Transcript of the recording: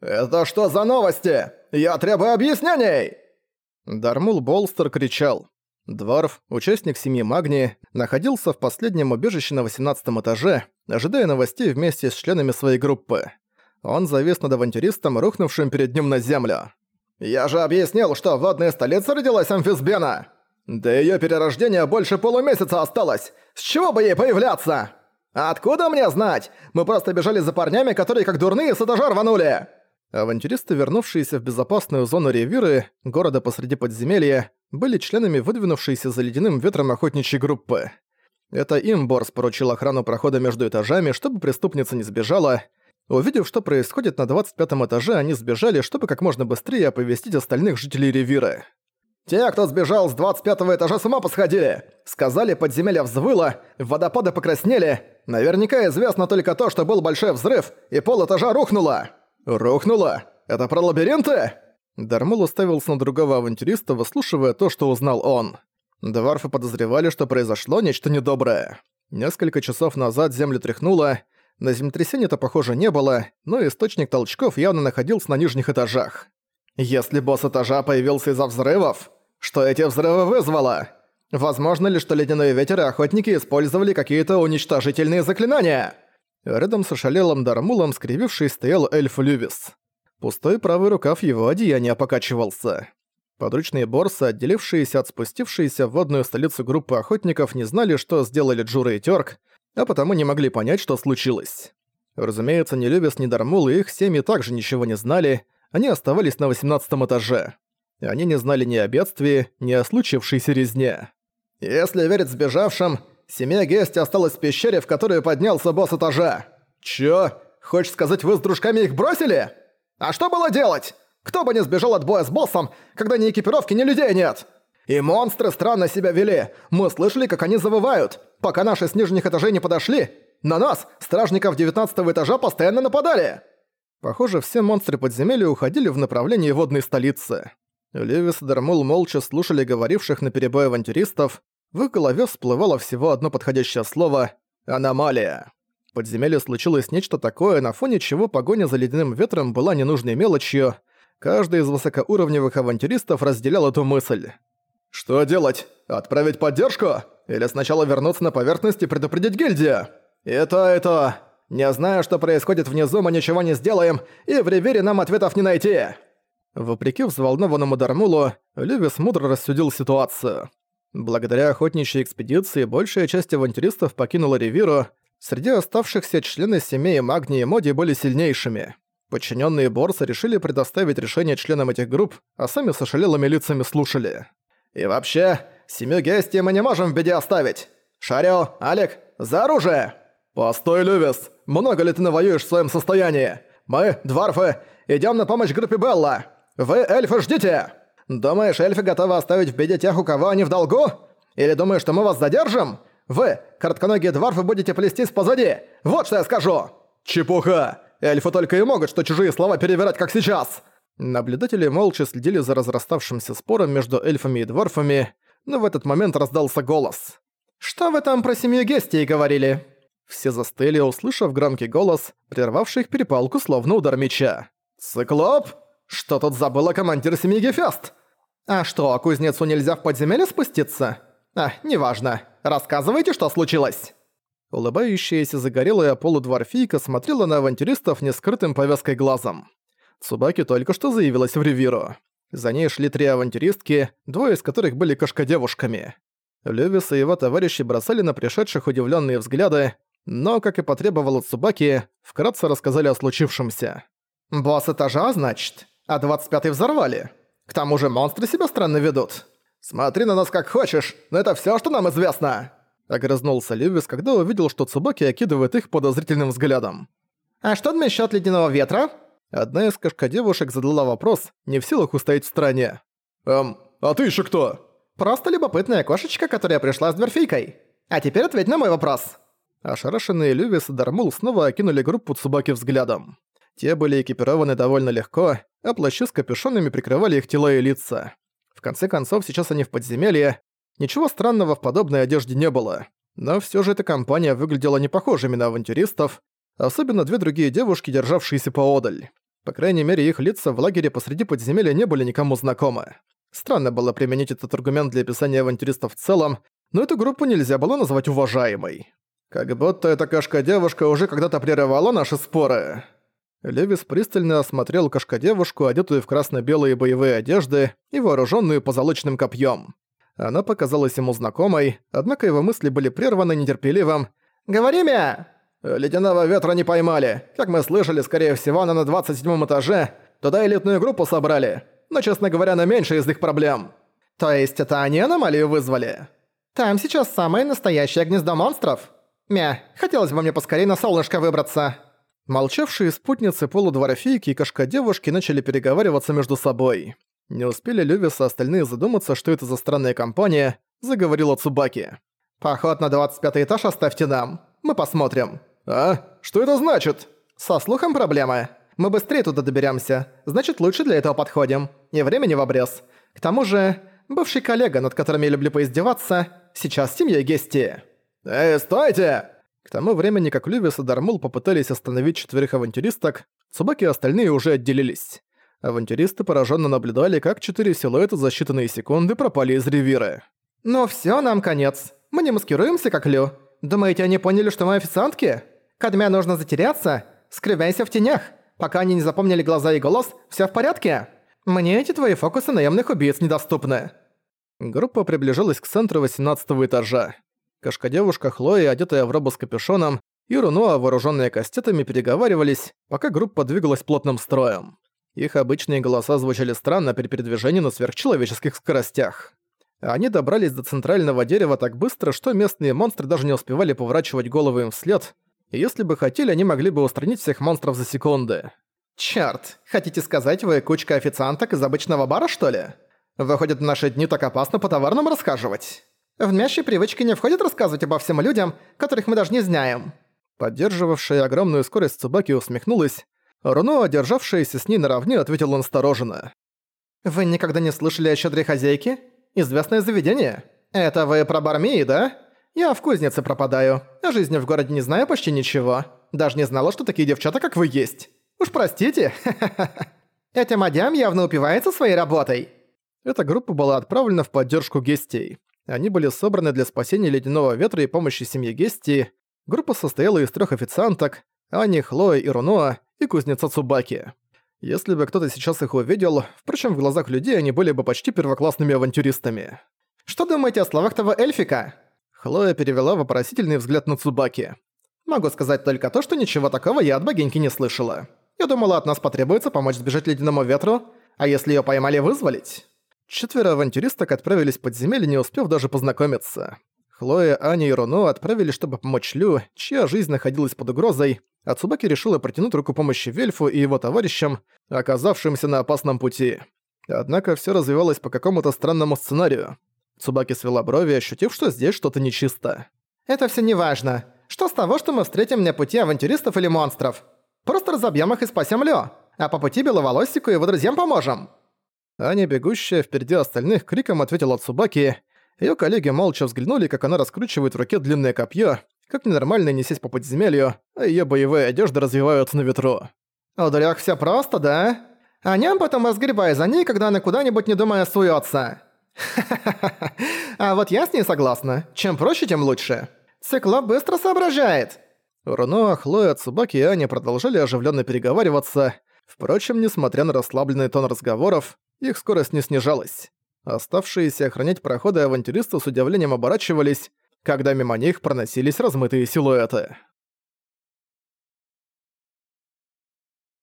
«Это что за новости? Я требую объяснений!» Дармул Болстер кричал. Дворф, участник семьи Магни, находился в последнем убежище на 18 этаже, ожидая новостей вместе с членами своей группы. Он завис над авантюристом, рухнувшим перед ним на землю. «Я же объяснил, что в водной столице родилась амфисбена! До её перерождения больше полумесяца осталось! С чего бы ей появляться? Откуда мне знать? Мы просто бежали за парнями, которые как дурные с этажа рванули!» Авантюристы, вернувшиеся в безопасную зону Ревиры, города посреди подземелья, были членами выдвинувшейся за ледяным ветром охотничьей группы. Это им Борс поручил охрану прохода между этажами, чтобы преступница не сбежала. Увидев, что происходит на 25 этаже, они сбежали, чтобы как можно быстрее оповестить остальных жителей Ревиры. «Те, кто сбежал с 25 этажа, с ума посходили! Сказали, подземелье взвыло, водопады покраснели. Наверняка известно только то, что был большой взрыв, и пол этажа рухнуло!» «Рухнуло? Это про лабиринты?» Дармул уставился на другого авантюриста, выслушивая то, что узнал он. Дварфы подозревали, что произошло нечто недоброе. Несколько часов назад землю тряхнуло, на землетрясение-то похоже не было, но источник толчков явно находился на нижних этажах. Если босс этажа появился из-за взрывов, что эти взрывы вызвало? Возможно ли, что ледяной ветер и охотники использовали какие-то уничтожительные заклинания? Рядом с ошалелым Дармулом, скривившись, стоял эльф Лювис. Пустой правый рукав его одеяния покачивался. Подручные борсы, отделившиеся от спустившейся в водную столицу группы охотников, не знали, что сделали Джура и Тёрк, а потому не могли понять, что случилось. Разумеется, ни Лювис, ни Дармул и их семьи также ничего не знали, они оставались на 18 этаже. Они не знали ни о бедствии, ни о случившейся резне. «Если верить сбежавшим, Семья Гести осталась в пещере, в которую поднялся босс этажа. Чё? Хочешь сказать, вы с дружками их бросили? А что было делать? Кто бы не сбежал от боя с боссом, когда ни экипировки, ни людей нет? И монстры странно себя вели. Мы слышали, как они завывают. Пока наши с нижних этажей не подошли, на нас, стражников 19 этажа, постоянно нападали. Похоже, все монстры подземелья уходили в направлении водной столицы. Левис и Дармул молча слушали говоривших на перебой авантюристов, в их голове всплывало всего одно подходящее слово «аномалия». В подземелье случилось нечто такое, на фоне чего погоня за ледяным ветром была ненужной мелочью. Каждый из высокоуровневых авантюристов разделял эту мысль. «Что делать? Отправить поддержку? Или сначала вернуться на поверхность и предупредить гильдию? Это, это... Не знаю, что происходит внизу, мы ничего не сделаем, и в Ривере нам ответов не найти!» Вопреки взволнованному Дармулу, Левис мудро рассудил ситуацию. Благодаря охотничьей экспедиции большая часть авантюристов покинула Ривиру, среди оставшихся члены семей Магни и Моди были сильнейшими. Подчиненные Борса решили предоставить решение членам этих групп, а сами с ошалелыми лицами слушали. «И вообще, семью Гести мы не можем в беде оставить! Шарио, Алек, за оружие!» «Постой, Лювис! Много ли ты навоюешь в своем состоянии? Мы, дворфы, идем на помощь группе Белла! Вы, эльфы, ждите!» Думаешь, эльфы готовы оставить в беде тех, у кого они в долгу? Или думаешь, что мы вас задержим? Вы, коротконогие дворфы, будете плестись позади. Вот что я скажу!» «Чепуха! Эльфы только и могут, что чужие слова перевирать, как сейчас!» Наблюдатели молча следили за разраставшимся спором между эльфами и дворфами, но в этот момент раздался голос. «Что вы там про семью Гестии говорили?» Все застыли, услышав громкий голос, прервавший их перепалку словно удар меча. «Циклоп? Что тут забыла командир семьи Гефест?» «А что, кузнецу нельзя в подземелье спуститься? А, неважно. Рассказывайте, что случилось». Улыбающаяся загорелая полудворфийка смотрела на авантюристов нескрытым повязкой глазом. Цубаки только что заявилась в Ревиру. За ней шли три авантюристки, двое из которых были кошкодевушками. Левис и его товарищи бросали на пришедших удивленные взгляды, но, как и потребовало Цубаки, вкратце рассказали о случившемся. «Босс этажа, значит? А 25-й взорвали?» К тому же монстры себя странно ведут. Смотри на нас как хочешь, но это всё, что нам известно!» Огрызнулся Льюис, когда увидел, что Цубаки окидывает их подозрительным взглядом. «А что насчёт ледяного ветра?» Одна из кошкодевушек задала вопрос, не в силах устоять в стороне. «Эм, а ты ещё кто?» «Просто любопытная кошечка, которая пришла с дверфейкой. А теперь ответь на мой вопрос». Ошарашенные Лювис и Дармул снова окинули группу Цубаки взглядом. Те были экипированы довольно легко, а плащи с капюшонами прикрывали их тела и лица. В конце концов, сейчас они в подземелье. Ничего странного в подобной одежде не было. Но все же эта компания выглядела не похожими на авантюристов, особенно две другие девушки, державшиеся поодаль. По крайней мере, их лица в лагере посреди подземелья не были никому знакомы. Странно было применить этот аргумент для описания авантюристов в целом, но эту группу нельзя было назвать уважаемой. Как будто эта кошка-девушка уже когда-то прерывала наши споры. Левис пристально осмотрел кошка-девушку, одетую в красно-белые боевые одежды и вооруженную позолоченным копьем. Она показалась ему знакомой, однако его мысли были прерваны нетерпеливым «Говори, Мя!» «Ледяного ветра не поймали. Как мы слышали, скорее всего, она на 27 этаже. Туда элитную группу собрали. Но, честно говоря, на меньше из их проблем». «То есть это они аномалию вызвали?» «Там сейчас самое настоящее гнездо монстров?» «Мя, хотелось бы мне поскорее на солнышко выбраться». Молчавшие спутницы полудворфейки и кошка-девушки начали переговариваться между собой. Не успели Лювис и остальные задуматься, что это за странная компания, заговорила Цубаки. «Поход на 25 этаж оставьте нам. Мы посмотрим». «А? Что это значит?» «Со слухом проблемы. Мы быстрее туда доберемся. Значит, лучше для этого подходим. И времени в обрез. К тому же, бывший коллега, над которым я люблю поиздеваться, сейчас семьей Гести». «Эй, стойте!» К тому времени, как Лювис и Дармул попытались остановить четверых авантюристок, Цубаки и остальные уже отделились. Авантюристы пораженно наблюдали, как четыре силуэта за считанные секунды пропали из ревира. «Ну все, нам конец. Мы не маскируемся, как Лю. Думаете, они поняли, что мы официантки? Кадмя нужно затеряться? Скрывайся в тенях. Пока они не запомнили глаза и голос, все в порядке? Мне эти твои фокусы наемных убийц недоступны». Группа приближалась к центру 18 этажа. Кошка-девушка Хлоя, одетая в робу с капюшоном, и Рунуа, вооруженные кастетами, переговаривались, пока группа двигалась плотным строем. Их обычные голоса звучали странно при передвижении на сверхчеловеческих скоростях. Они добрались до центрального дерева так быстро, что местные монстры даже не успевали поворачивать головы им вслед, и если бы хотели, они могли бы устранить всех монстров за секунды. «Чёрт, хотите сказать, вы кучка официанток из обычного бара, что ли? Выходит, в наши дни так опасно по товарным расхаживать?» В мящей привычки не входит рассказывать обо всем людям, которых мы даже не знаем». Поддерживавшая огромную скорость Цубаки усмехнулась. Руно, одержавшаяся с ней наравне, ответила настороженно. «Вы никогда не слышали о щедрой хозяйке? Известное заведение? Это вы про Бармии, да? Я в кузнице пропадаю. О жизни в городе не знаю почти ничего. Даже не знала, что такие девчата, как вы, есть. Уж простите. Эта мадям явно упивается своей работой». Эта группа была отправлена в поддержку гестей. Они были собраны для спасения Ледяного Ветра и помощи семье Гести. Группа состояла из трех официанток – Ани, Хлои и Руноа, и кузнеца Цубаки. Если бы кто-то сейчас их увидел, впрочем, в глазах людей они были бы почти первоклассными авантюристами. «Что думаете о словах того эльфика?» Хлоя перевела вопросительный взгляд на Цубаки. «Могу сказать только то, что ничего такого я от богиньки не слышала. Я думала, от нас потребуется помочь сбежать ледяному ветру, а если её поймали, вызволить?» Четверо авантюристок отправились в подземелье, не успев даже познакомиться. Хлоя, Аня и Руно отправились, чтобы помочь Лю, чья жизнь находилась под угрозой, а Цубаки решила протянуть руку помощи Вельфу и его товарищам, оказавшимся на опасном пути. Однако все развивалось по какому-то странному сценарию. Цубаки свела брови, ощутив, что здесь что-то нечисто. «Это все неважно. Что с того, что мы встретим на пути авантюристов или монстров? Просто разобьем их и спасем Лё, а по пути Беловолосику и его друзьям поможем». Аня, бегущая впереди остальных, криком ответила Цубаки. Её коллеги молча взглянули, как она раскручивает в руке длинное копье, как ненормально несясь по подземелью, а её боевые одежды развиваются на ветру. «У дрях всё просто, да? А ням потом разгребай за ней, когда она куда-нибудь не думая суётся. Ха-ха-ха. А вот я с ней согласна. Чем проще, тем лучше. Циклоп быстро соображает. Руно, Хлоя, Цубаки и Аня продолжали оживленно переговариваться. Впрочем, несмотря на расслабленный тон разговоров, их скорость не снижалась. Оставшиеся охранять проходы авантюристы с удивлением оборачивались, когда мимо них проносились размытые силуэты.